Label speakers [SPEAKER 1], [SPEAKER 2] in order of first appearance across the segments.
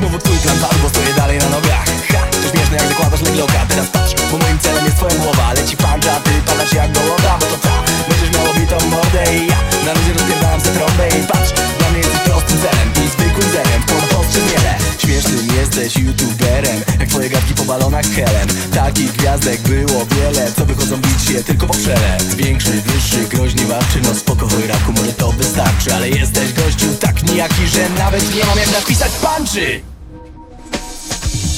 [SPEAKER 1] znowu twój plan padł, bo stoję dalej na nogach. Ha, to śmieszne jak zakładasz legloka Teraz patrz, bo moim celem jest twoja głowa Leci punch, a ty padasz jak gołowa Bo to ta, będziesz miał obitą mordę I ja na luzie rozpierdalam se trąbę I patrz, dla mnie jesteś prostym zelem I zwykłym zelem, w kontrostrzy miele Śmiesznym jesteś youtuberem Jak twoje gadki po balonach helem. Takich gwiazdek było wiele Co wychodzą bić się tylko po przelep Większy, wyższy, groźnie walczy No spoko, raku, może to wystarczy Ale jesteś gościu tak nijaki, że nawet nie mam jak napisać punchy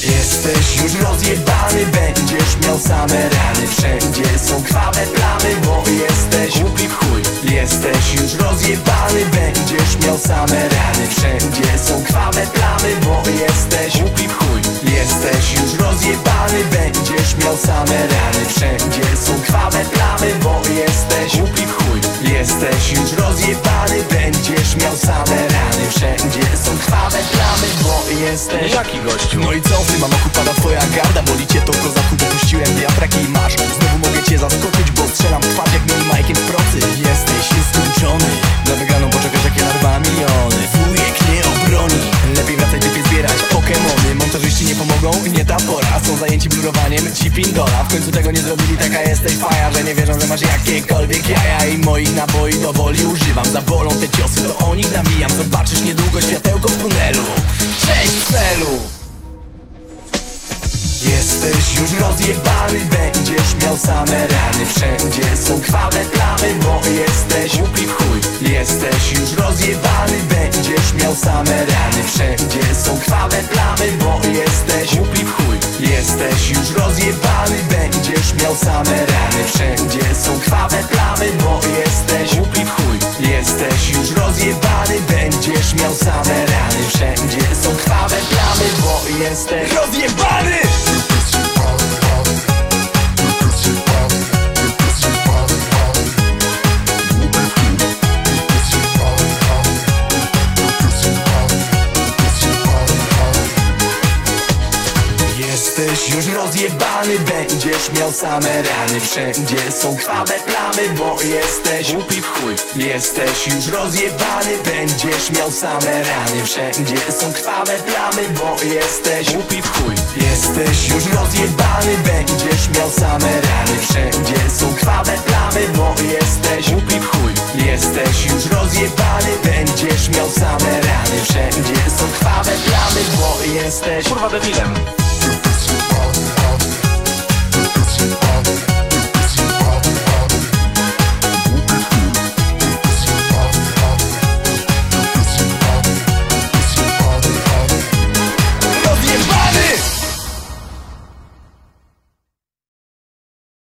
[SPEAKER 1] Jesteś już rozjebany, będziesz miał same rany. Wszędzie są krwawe plamy, bo jesteś głupi chuj. Jesteś już rozjebany, będziesz miał same rany. Wszędzie są krwawe plamy, bo jesteś głupi chuj. Jesteś już rozjebany, będziesz miał same rany. Wszędzie są krwawe plamy, bo jesteś głupi chuj. Jesteś już jesteś?
[SPEAKER 2] Jaki gościu?
[SPEAKER 1] no i co, w tym amoku pada twoja garda Boli cię to kozaku, dopuściłem wiatrak i masz. Znowu mogę cię zaskoczyć, bo strzelam twarz jak mini Majkiem w procy. Jesteś nieskończony. Na wygraną poczekasz jakie na dwa miliony. Wujek nie obroni. Lepiej wracaj lepiej zbierać. Pokemony Montażyści nie pomogą, nie ta pora. Są zajęci blurowaniem, ci pindola W końcu tego nie zrobili, taka jesteś faja Że nie wierzą, że masz jakiekolwiek jaja. I moich naboi do woli. Używam Zabolą te ciosy, to o nich nawijam Zobaczysz niedługo światełko w tunelu. Cześć celu Jesteś już rozjebany, będziesz miał same rany. Wszędzie są krwawe plamy, bo jesteś głupi chuj. Jesteś już rozjebany, będziesz miał same rany. Wszędzie są krwawe plamy, bo jesteś głupi chuj. Jesteś już rozjebany, będziesz miał same rany. Wszędzie są krwawe plamy, bo jesteś głupi chuj. Jesteś już rozjebany, będziesz miał same rany Wszędzie są krwawe plamy, bo jesteś rozjebany! Jesteś już rozjebany, będziesz miał same rany. Wszędzie są krwawe plamy, bo jesteś głupi w chuj. Jesteś już rozjebany, będziesz miał same rany. Wszędzie są krwawe plamy, bo jesteś głupi w chuj. Jesteś już rozjebany, będziesz miał same rany. Wszędzie są krwawe plamy, bo jesteś głupi w chuj. Jesteś już rozjebany, będziesz miał same rany. Wszędzie są krwawe plamy, bo jesteś
[SPEAKER 2] Kurwa debilem